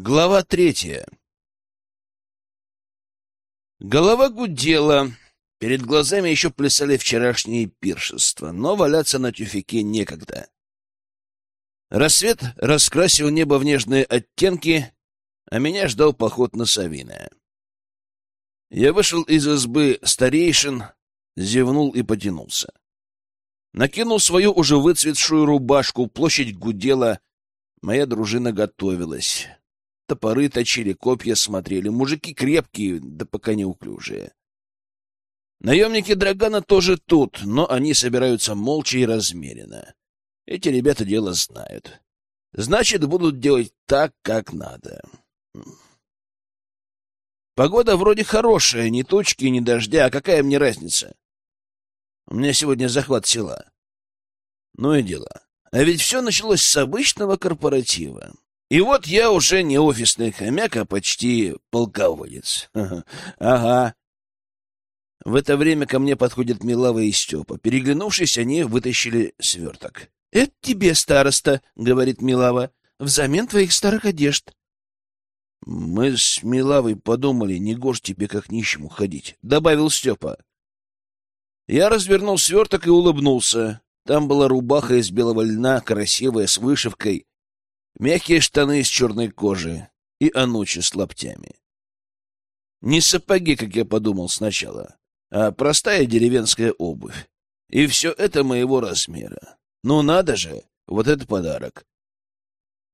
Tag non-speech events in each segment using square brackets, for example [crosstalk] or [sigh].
Глава третья. Голова гудела. Перед глазами еще плясали вчерашние пиршества, но валяться на тюфике некогда. Рассвет раскрасил небо в нежные оттенки, а меня ждал поход на Савиное. Я вышел из избы старейшин, зевнул и потянулся. Накинул свою уже выцветшую рубашку, площадь гудела, моя дружина готовилась. Топоры точили, копья смотрели, мужики крепкие, да пока неуклюжие. Наемники Драгана тоже тут, но они собираются молча и размеренно. Эти ребята дело знают. Значит, будут делать так, как надо. Погода вроде хорошая, ни тучки, ни дождя, а какая мне разница? У меня сегодня захват села. Ну и дела. А ведь все началось с обычного корпоратива. И вот я уже не офисный хомяк, а почти полководец. [laughs] Ага. В это время ко мне подходят Милава и Степа. Переглянувшись, они вытащили сверток. — Это тебе, староста, — говорит Милава, — взамен твоих старых одежд. Мы с Милавой подумали, не гож тебе как нищему ходить, — добавил Степа. Я развернул сверток и улыбнулся. Там была рубаха из белого льна, красивая, с вышивкой, мягкие штаны из черной кожи и анучи с лаптями. Не сапоги, как я подумал сначала, а простая деревенская обувь. И все это моего размера. Ну надо же, вот это подарок.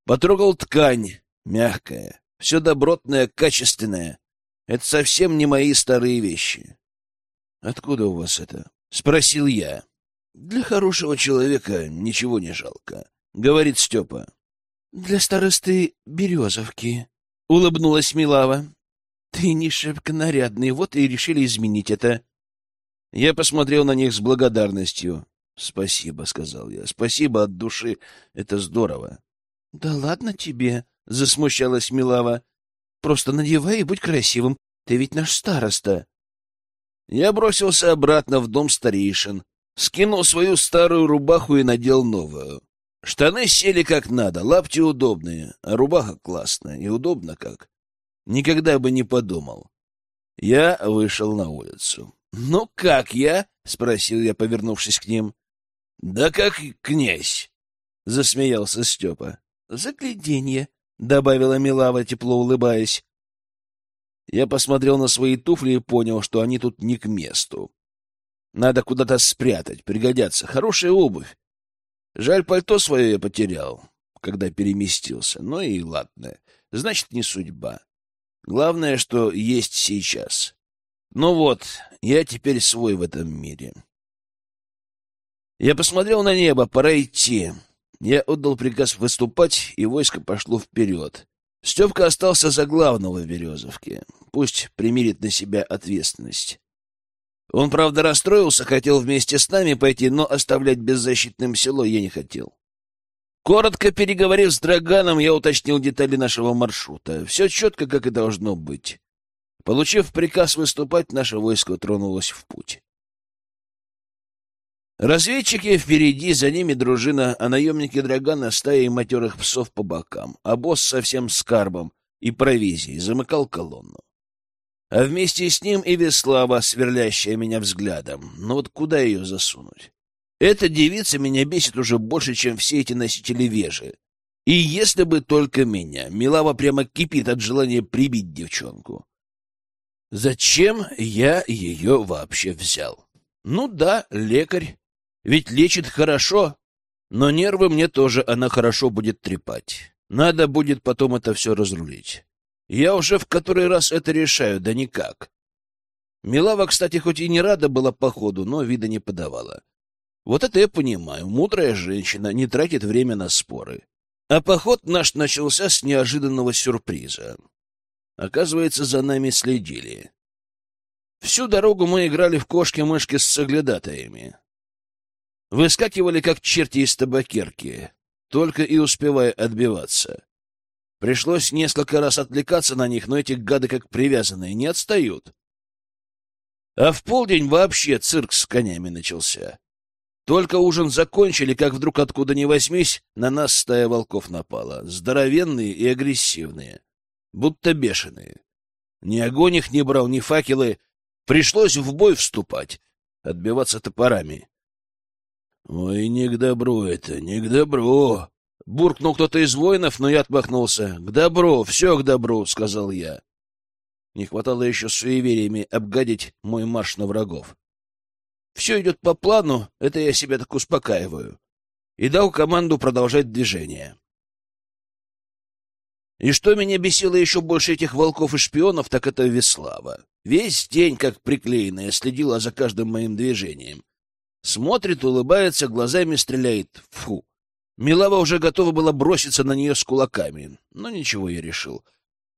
Потрогал ткань, мягкая, все добротное, качественное. Это совсем не мои старые вещи. Откуда у вас это? Спросил я. Для хорошего человека ничего не жалко, говорит Степа. Для старосты Березовки, улыбнулась Милава. Ты не шибко нарядный, вот и решили изменить это. Я посмотрел на них с благодарностью. «Спасибо», — сказал я. «Спасибо от души. Это здорово». «Да ладно тебе», — засмущалась Милава. «Просто надевай и будь красивым. Ты ведь наш староста». Я бросился обратно в дом старейшин, скинул свою старую рубаху и надел новую. Штаны сели как надо, лапти удобные, а рубаха классная и удобно как. Никогда бы не подумал. Я вышел на улицу. «Ну как я?» — спросил я, повернувшись к ним. Да как князь! — засмеялся Степа. — Загляденье! — добавила Милава, тепло улыбаясь. Я посмотрел на свои туфли и понял, что они тут не к месту. Надо куда-то спрятать, пригодятся. Хорошая обувь. Жаль, пальто свое я потерял, когда переместился. Ну и ладно, значит, не судьба. Главное, что есть сейчас. Ну вот, я теперь свой в этом мире. Я посмотрел на небо, пора идти. Я отдал приказ выступать, и войско пошло вперед. Степка остался за главного в Березовке. Пусть примирит на себя ответственность. Он, правда, расстроился, хотел вместе с нами пойти, но оставлять беззащитным село я не хотел. Коротко переговорив с Драганом, я уточнил детали нашего маршрута. Все четко, как и должно быть. Получив приказ выступать, наше войско тронулось в путь. Разведчики впереди, за ними дружина, а наемники Драгана стаей матерых псов по бокам, а босс совсем с карбом и провизией замыкал колонну. А вместе с ним и Веслава, сверлящая меня взглядом. Но вот куда ее засунуть? Эта девица меня бесит уже больше, чем все эти носители вежи. И если бы только меня, Милава прямо кипит от желания прибить девчонку. Зачем я ее вообще взял? Ну да, лекарь, ведь лечит хорошо, но нервы мне тоже она хорошо будет трепать. Надо будет потом это все разрулить. Я уже в который раз это решаю, да никак. Милава, кстати, хоть и не рада была походу, но вида не подавала. Вот это я понимаю. Мудрая женщина не тратит время на споры. А поход наш начался с неожиданного сюрприза. Оказывается, за нами следили. Всю дорогу мы играли в кошки-мышки с соглядатаями. Выскакивали, как черти из табакерки, только и успевая отбиваться. Пришлось несколько раз отвлекаться на них, но эти гады, как привязанные, не отстают. А в полдень вообще цирк с конями начался. Только ужин закончили, как вдруг откуда ни возьмись, на нас стая волков напала. Здоровенные и агрессивные. будто бешеные. Ни огонь их не брал, ни факелы. Пришлось в бой вступать, отбиваться топорами. — Ой, не к добру это, не к добру. Буркнул кто-то из воинов, но я отмахнулся. — К добру, все к добру, — сказал я. Не хватало еще суевериями обгадить мой марш на врагов. Все идет по плану, это я себя так успокаиваю. И дал команду продолжать движение. И что меня бесило еще больше этих волков и шпионов, так это Веслава. Весь день, как приклеенная, следила за каждым моим движением. Смотрит, улыбается, глазами стреляет. Фу! Милава уже готова была броситься на нее с кулаками. Но ничего я решил.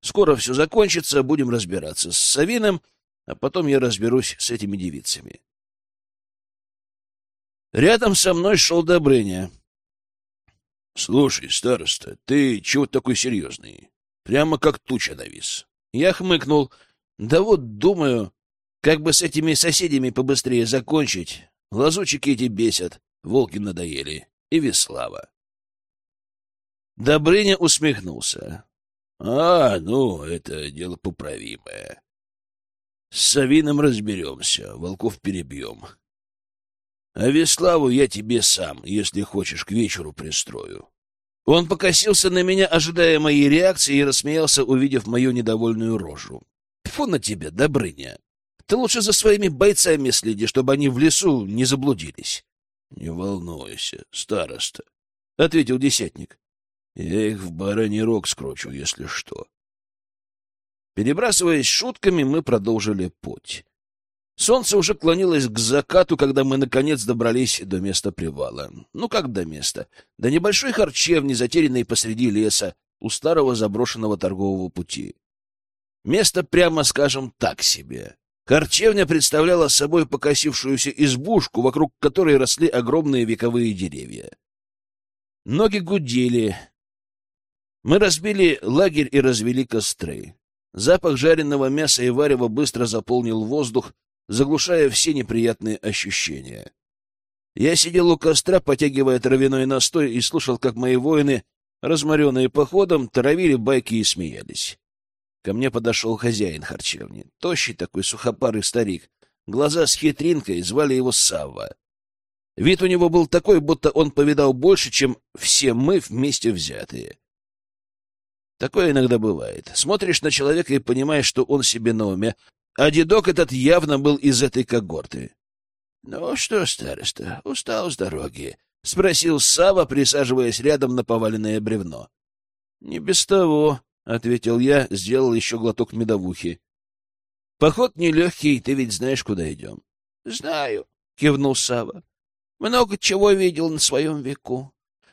Скоро все закончится, будем разбираться с Савином, а потом я разберусь с этими девицами. Рядом со мной шел Добрыня. — Слушай, староста, ты чего такой серьезный? Прямо как туча навис. Я хмыкнул. Да вот, думаю, как бы с этими соседями побыстрее закончить. Лазучики эти бесят, волки надоели. И Веслава. Добрыня усмехнулся. — А, ну, это дело поправимое. С Савином разберемся, волков перебьем. А Веславу я тебе сам, если хочешь, к вечеру пристрою. Он покосился на меня, ожидая моей реакции, и рассмеялся, увидев мою недовольную рожу. Фу на тебя, Добрыня! Ты лучше за своими бойцами следи, чтобы они в лесу не заблудились. — Не волнуйся, староста, — ответил десятник. — Я их в бараний рог скручу, если что. Перебрасываясь шутками, мы продолжили путь. Солнце уже клонилось к закату, когда мы, наконец, добрались до места привала. Ну, как до места? До небольшой харчевни, затерянной посреди леса, у старого заброшенного торгового пути. Место, прямо скажем, так себе. Харчевня представляла собой покосившуюся избушку, вокруг которой росли огромные вековые деревья. Ноги гудели. Мы разбили лагерь и развели костры. Запах жареного мяса и варева быстро заполнил воздух, заглушая все неприятные ощущения. Я сидел у костра, потягивая травяной настой, и слушал, как мои воины, разморенные походом, травили байки и смеялись. Ко мне подошел хозяин харчевни, тощий такой сухопарый старик, глаза с хитринкой, звали его Савва. Вид у него был такой, будто он повидал больше, чем все мы вместе взятые. Такое иногда бывает. Смотришь на человека и понимаешь, что он себе на уме, а дедок этот явно был из этой когорты. — Ну что, староста, устал с дороги? — спросил Сава, присаживаясь рядом на поваленное бревно. — Не без того, — ответил я, сделал еще глоток медовухи. — Поход нелегкий, ты ведь знаешь, куда идем. — Знаю, — кивнул Сава. Много чего видел на своем веку.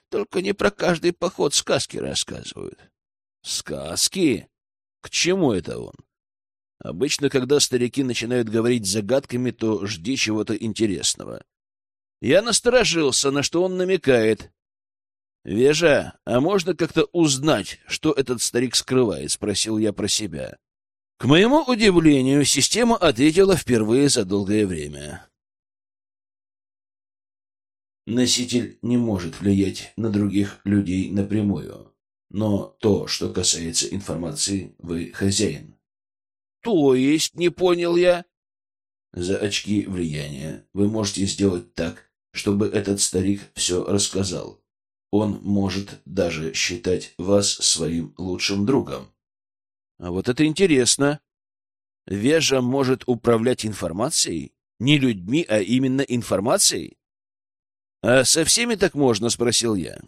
Только не про каждый поход сказки рассказывают. — Сказки? К чему это он? — Обычно, когда старики начинают говорить загадками, то жди чего-то интересного. Я насторожился, на что он намекает. «Вежа, а можно как-то узнать, что этот старик скрывает?» — спросил я про себя. К моему удивлению, система ответила впервые за долгое время. Носитель не может влиять на других людей напрямую, но то, что касается информации, вы хозяин. То есть, не понял я? За очки влияния вы можете сделать так, чтобы этот старик все рассказал. Он может даже считать вас своим лучшим другом. А вот это интересно. Вежа может управлять информацией? Не людьми, а именно информацией? А со всеми так можно, спросил я.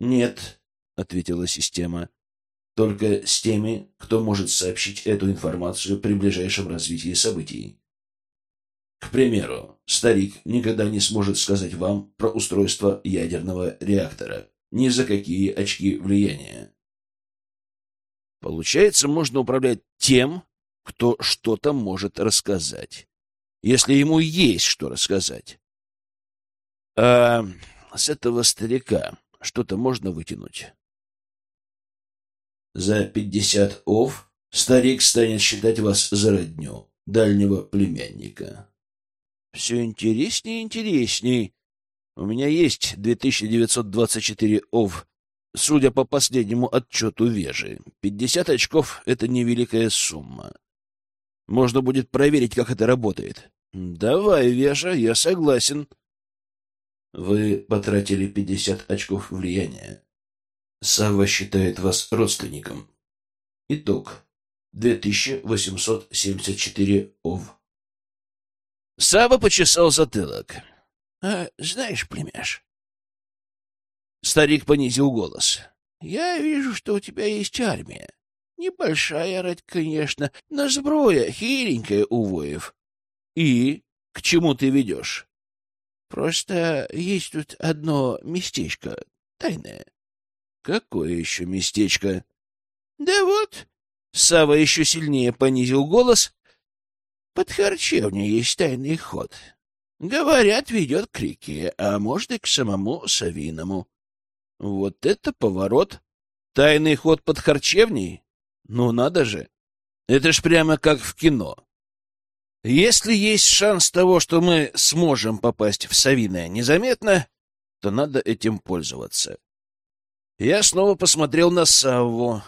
Нет, ответила система только с теми, кто может сообщить эту информацию при ближайшем развитии событий. К примеру, старик никогда не сможет сказать вам про устройство ядерного реактора, ни за какие очки влияния. Получается, можно управлять тем, кто что-то может рассказать, если ему есть что рассказать. А с этого старика что-то можно вытянуть? За пятьдесят ов старик станет считать вас за родню, дальнего племянника. Все интереснее и интересней. У меня есть 2924 ов. судя по последнему отчету Вежи. Пятьдесят очков — это невеликая сумма. Можно будет проверить, как это работает. Давай, Вежа, я согласен. Вы потратили пятьдесят очков влияния. Савва считает вас родственником. Итог. 2874 ов. Сава почесал затылок. А, знаешь, племяш, Старик понизил голос. Я вижу, что у тебя есть армия. Небольшая рать, конечно, но сброя хиленькая у воев. И к чему ты ведешь? Просто есть тут одно местечко тайное. Какое еще местечко? Да вот. Сава еще сильнее понизил голос. Под харчевней есть тайный ход. Говорят, ведет к реке, а может и к самому Савиному. Вот это поворот! Тайный ход под харчевней? Ну, надо же! Это ж прямо как в кино. Если есть шанс того, что мы сможем попасть в Савиное незаметно, то надо этим пользоваться. Я снова посмотрел на Савву.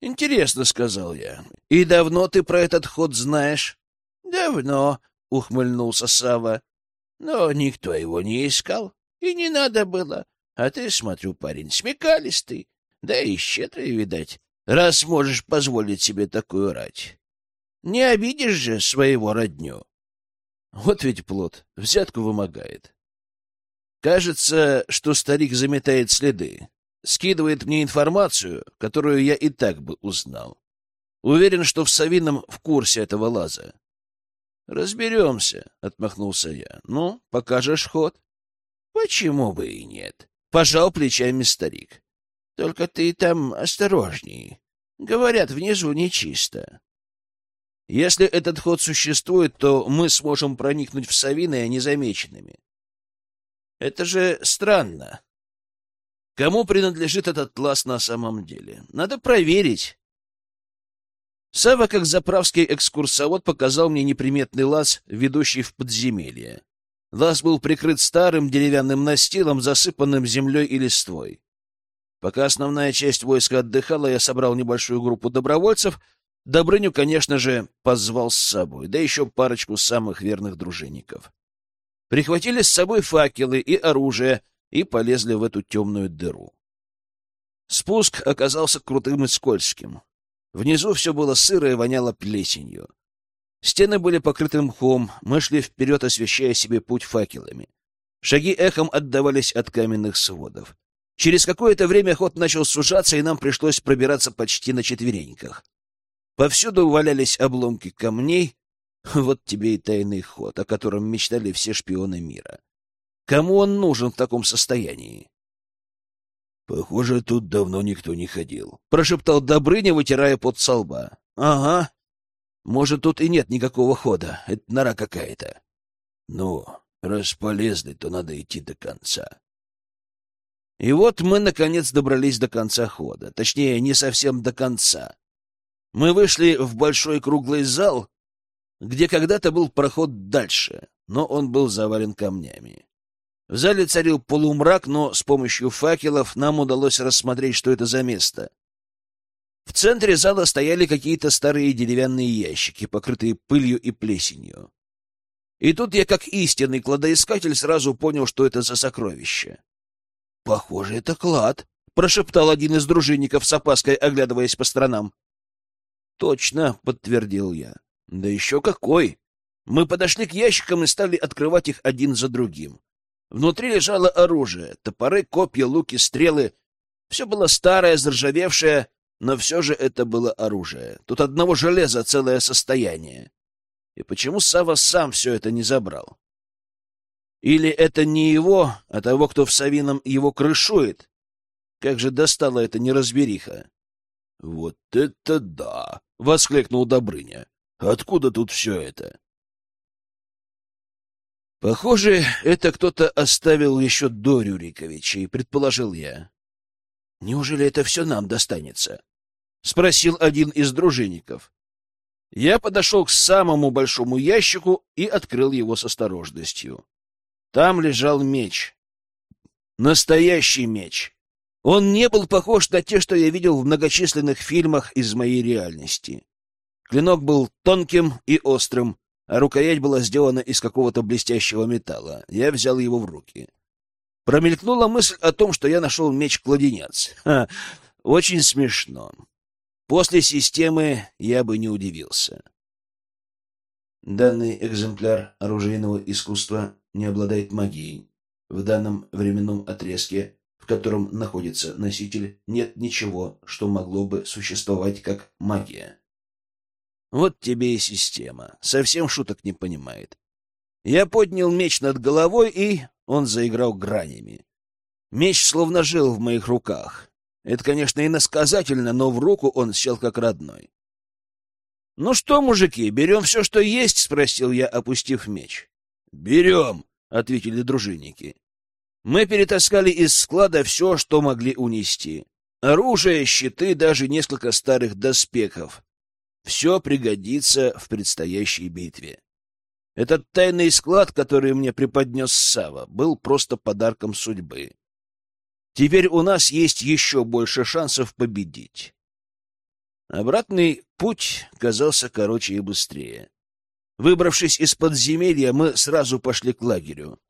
«Интересно», — сказал я. «И давно ты про этот ход знаешь?» «Давно», — ухмыльнулся Сава. «Но никто его не искал, и не надо было. А ты, смотрю, парень, смекалистый, да и щедрый, видать, раз можешь позволить себе такую рать. Не обидишь же своего родню. Вот ведь плод, взятку вымогает. Кажется, что старик заметает следы, скидывает мне информацию, которую я и так бы узнал. Уверен, что в Савином в курсе этого лаза. «Разберемся», — отмахнулся я. «Ну, покажешь ход?» «Почему бы и нет?» — пожал плечами старик. — Только ты там осторожней. Говорят, внизу нечисто. Если этот ход существует, то мы сможем проникнуть в Савиное незамеченными. Это же странно. Кому принадлежит этот лаз на самом деле? Надо проверить. Сава, как заправский экскурсовод, показал мне неприметный лаз, ведущий в подземелье. Лаз был прикрыт старым деревянным настилом, засыпанным землей и листвой. Пока основная часть войска отдыхала, я собрал небольшую группу добровольцев. Добрыню, конечно же, позвал с собой, да еще парочку самых верных дружинников. Прихватили с собой факелы и оружие и полезли в эту темную дыру. Спуск оказался крутым и скользким. Внизу все было сыро и воняло плесенью. Стены были покрыты мхом, мы шли вперед, освещая себе путь факелами. Шаги эхом отдавались от каменных сводов. Через какое-то время ход начал сужаться, и нам пришлось пробираться почти на четвереньках. Повсюду валялись обломки камней. [laughs] Вот тебе и тайный ход, о котором мечтали все шпионы мира. Кому он нужен в таком состоянии? — Похоже, тут давно никто не ходил, — прошептал Добрыня, вытирая пот со лба. — Ага, может, тут и нет никакого хода. Это нора какая-то. Ну, раз полезли, то надо идти до конца. И вот мы, наконец, добрались до конца хода. Точнее, не совсем до конца. Мы вышли в большой круглый зал, где когда-то был проход дальше, но он был завален камнями. В зале царил полумрак, но с помощью факелов нам удалось рассмотреть, что это за место. В центре зала стояли какие-то старые деревянные ящики, покрытые пылью и плесенью. И тут я, как истинный кладоискатель, сразу понял, что это за сокровище. — Похоже, это клад, — прошептал один из дружинников с опаской, оглядываясь по сторонам. — Точно, — подтвердил я. — Да еще какой! Мы подошли к ящикам и стали открывать их один за другим. Внутри лежало оружие — топоры, копья, луки, стрелы. Все было старое, заржавевшее, но все же это было оружие. Тут одного железа целое состояние. И почему Сава сам все это не забрал? Или это не его, а того, кто в Савином его крышует? Как же достала эта неразбериха? — Вот это да! — воскликнул Добрыня. — Откуда тут все это? Похоже, это кто-то оставил еще до Рюриковича, и предположил я. Неужели это все нам достанется? — спросил один из дружинников. Я подошел к самому большому ящику и открыл его с осторожностью. Там лежал меч. Настоящий меч. Он не был похож на те, что я видел в многочисленных фильмах из моей реальности. Клинок был тонким и острым, рукоять была сделана из какого-то блестящего металла. Я взял его в руки. Промелькнула мысль о том, что я нашел меч-кладенец. Очень смешно. После системы я бы не удивился. Данный экземпляр оружейного искусства не обладает магией. В данном временном отрезке, в котором находится носитель, нет ничего, что могло бы существовать как магия. Вот тебе и система. Совсем шуток не понимает. Я поднял меч над головой, и он заиграл гранями. Меч словно жил в моих руках. Это, конечно, иносказательно, но в руку он сел как родной. «Ну что, мужики, берем все, что есть?» — спросил я, опустив меч. «Берем», — ответили дружинники. Мы перетаскали из склада все, что могли унести. Оружие, щиты, даже несколько старых доспехов. Все пригодится в предстоящей битве. Этот тайный склад, который мне преподнес Сава, был просто подарком судьбы. Теперь у нас есть еще больше шансов победить. Обратный путь казался короче и быстрее. Выбравшись из подземелья, мы сразу пошли к лагерю.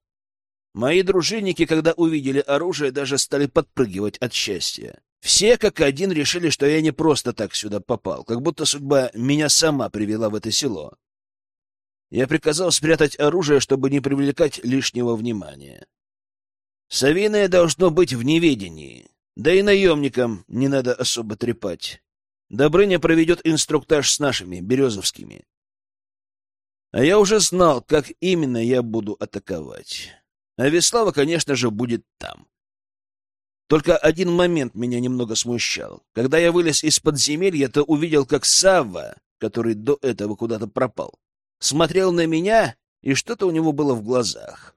Мои дружинники, когда увидели оружие, даже стали подпрыгивать от счастья. Все как один решили, что я не просто так сюда попал, как будто судьба меня сама привела в это село. Я приказал спрятать оружие, чтобы не привлекать лишнего внимания. Савиное должно быть в неведении, да и наемникам не надо особо трепать. Добрыня проведет инструктаж с нашими, березовскими. А я уже знал, как именно я буду атаковать. А Веслава, конечно же, будет там. Только один момент меня немного смущал. Когда я вылез из подземелья, то увидел, как Савва, который до этого куда-то пропал, смотрел на меня, и что-то у него было в глазах.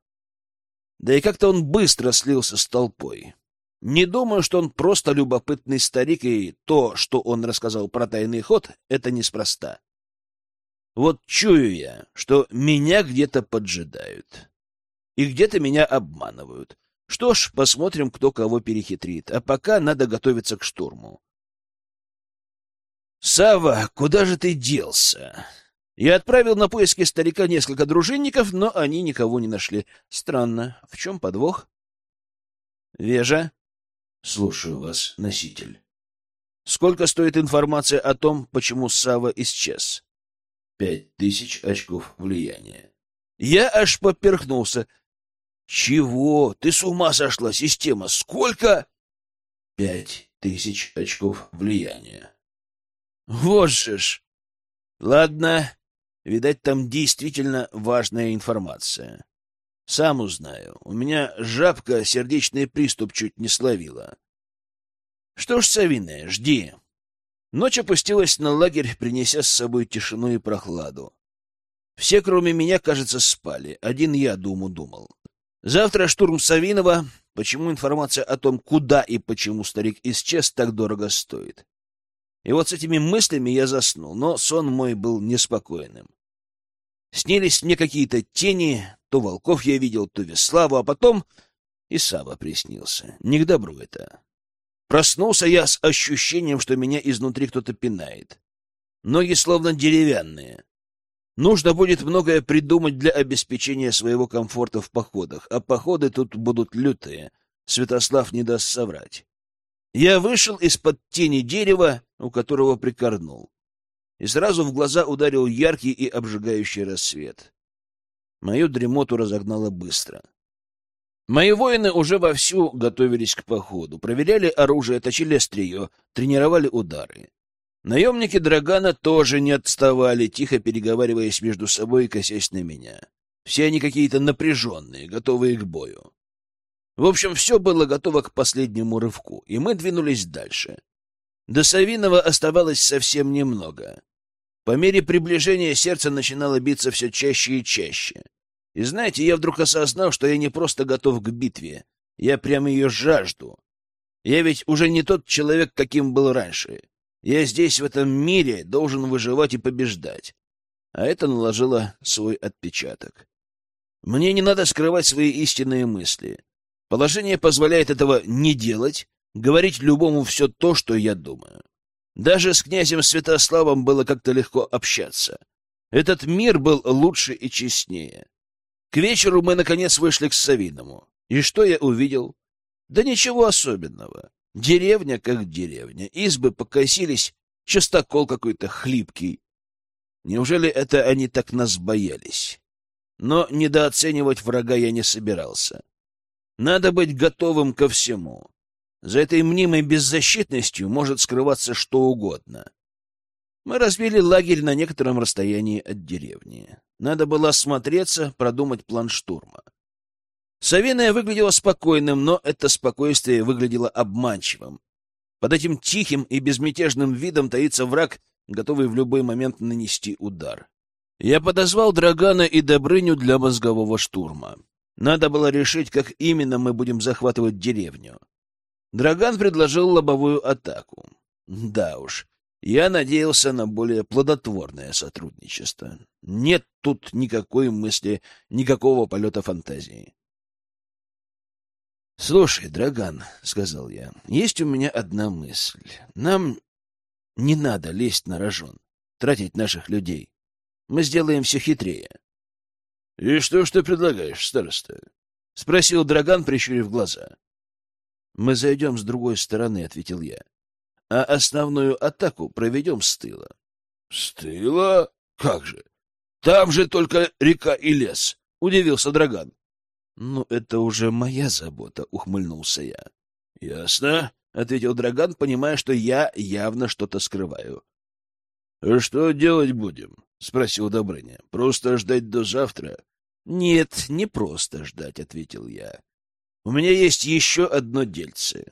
Да и как-то он быстро слился с толпой. Не думаю, что он просто любопытный старик, и то, что он рассказал про тайный ход, это неспроста. Вот чую я, что меня где-то поджидают. И где-то меня обманывают. Что ж, посмотрим, кто кого перехитрит. А пока надо готовиться к штурму. Сава, куда же ты делся? Я отправил на поиски старика несколько дружинников, но они никого не нашли. Странно. В чем подвох? Вежа? Слушаю вас, носитель. Сколько стоит информация о том, почему Сава исчез? Пять тысяч очков влияния. Я аж поперхнулся. Чего? Ты с ума сошла, система? Сколько? Пять тысяч очков влияния. Вот же ж. Ладно, видать, там действительно важная информация. Сам узнаю. У меня жабка сердечный приступ чуть не словила. Что ж, Савиная, жди. Ночь опустилась на лагерь, принеся с собой тишину и прохладу. Все, кроме меня, кажется, спали. Один я думу думал. Завтра штурм Савинова. Почему информация о том, куда и почему старик исчез, так дорого стоит? И вот с этими мыслями я заснул, но сон мой был неспокойным. Снились мне какие-то тени, то волков я видел, то Веславу, а потом и Сава приснился. Не к добру это. Проснулся я с ощущением, что меня изнутри кто-то пинает. Ноги словно деревянные. Нужно будет многое придумать для обеспечения своего комфорта в походах, а походы тут будут лютые. Святослав не даст соврать. Я вышел из-под тени дерева, у которого прикорнул и сразу в глаза ударил яркий и обжигающий рассвет. Мою дремоту разогнало быстро. Мои воины уже вовсю готовились к походу, проверяли оружие, точили острие, тренировали удары. Наемники Драгана тоже не отставали, тихо переговариваясь между собой и косясь на меня. Все они какие-то напряженные, готовые к бою. В общем, все было готово к последнему рывку, и мы двинулись дальше. До Савинова оставалось совсем немного. По мере приближения сердце начинало биться все чаще и чаще. И знаете, я вдруг осознал, что я не просто готов к битве, я прямо ее жажду. Я ведь уже не тот человек, каким был раньше. Я здесь, в этом мире, должен выживать и побеждать. А это наложило свой отпечаток. Мне не надо скрывать свои истинные мысли. Положение позволяет этого не делать, говорить любому все то, что я думаю. Даже с князем Святославом было как-то легко общаться. Этот мир был лучше и честнее. К вечеру мы, наконец, вышли к Савиному. И что я увидел? Да ничего особенного. Деревня как деревня. Избы покосились, частокол какой-то хлипкий. Неужели это они так нас боялись? Но недооценивать врага я не собирался. Надо быть готовым ко всему. За этой мнимой беззащитностью может скрываться что угодно. Мы разбили лагерь на некотором расстоянии от деревни. Надо было осмотреться, продумать план штурма. Савиная выглядела спокойным, но это спокойствие выглядело обманчивым. Под этим тихим и безмятежным видом таится враг, готовый в любой момент нанести удар. Я подозвал Драгана и Добрыню для мозгового штурма. Надо было решить, как именно мы будем захватывать деревню. Драган предложил лобовую атаку. Да уж, я надеялся на более плодотворное сотрудничество. Нет тут никакой мысли, никакого полета фантазии. «Слушай, Драган», — сказал я, — «есть у меня одна мысль. Нам не надо лезть на рожон, тратить наших людей. Мы сделаем все хитрее». «И что ж ты предлагаешь, староста?» — спросил Драган, прищурив глаза. «Мы зайдем с другой стороны», — ответил я. «А основную атаку проведем с тыла». «С тыла? Как же? Там же только река и лес», — удивился Драган. «Ну, это уже моя забота», — ухмыльнулся я. «Ясно», — ответил Драган, понимая, что я явно что-то скрываю. «Что делать будем?» — спросил Добрыня. «Просто ждать до завтра?» «Нет, не просто ждать», — ответил я. У меня есть еще одно дельце.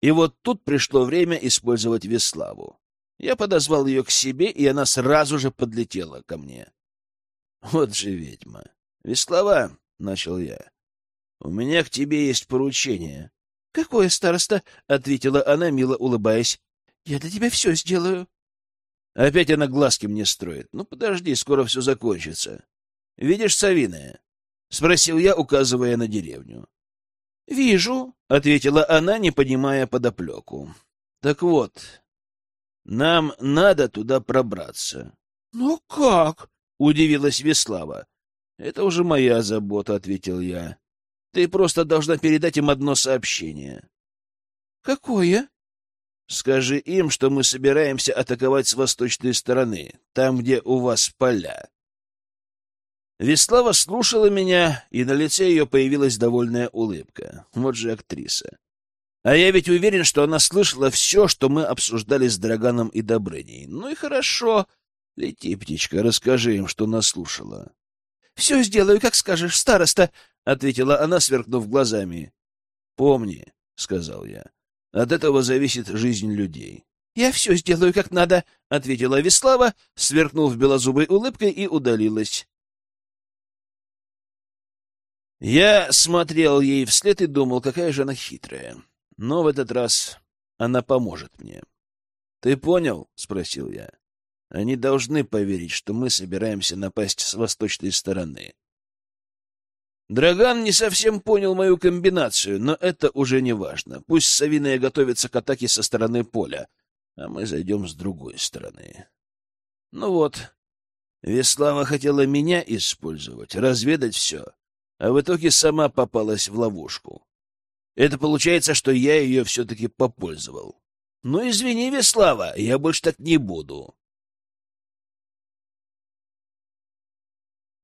И вот тут пришло время использовать Веславу. Я подозвал ее к себе, и она сразу же подлетела ко мне. Вот же ведьма. Веслава, — начал я, — у меня к тебе есть поручение. — Какое, староста? — ответила она, мило улыбаясь. — Я для тебя все сделаю. Опять она глазки мне строит. Ну, подожди, скоро все закончится. Видишь, Савиная? — спросил я, указывая на деревню. «Вижу», — ответила она, не понимая подоплеку. «Так вот, нам надо туда пробраться». «Ну как?» — удивилась Веслава. «Это уже моя забота», — ответил я. «Ты просто должна передать им одно сообщение». «Какое?» «Скажи им, что мы собираемся атаковать с восточной стороны, там, где у вас поля. Веслава слушала меня, и на лице ее появилась довольная улыбка. Вот же актриса. А я ведь уверен, что она слышала все, что мы обсуждали с Драганом и Добрыней. Ну и хорошо. Лети, птичка, расскажи им, что наслушала. — Все сделаю, как скажешь, староста, — ответила она, сверкнув глазами. — Помни, — сказал я, — от этого зависит жизнь людей. — Я все сделаю, как надо, — ответила Веслава, сверкнув белозубой улыбкой и удалилась. Я смотрел ей вслед и думал, какая же она хитрая. Но в этот раз она поможет мне. — Ты понял? — спросил я. — Они должны поверить, что мы собираемся напасть с восточной стороны. Драган не совсем понял мою комбинацию, но это уже не важно. Пусть Савиная готовится к атаке со стороны поля, а мы зайдем с другой стороны. Ну вот, Веслава хотела меня использовать, разведать все а в итоге сама попалась в ловушку. Это получается, что я ее все-таки попользовал. Ну, извини, Веслава, я больше так не буду.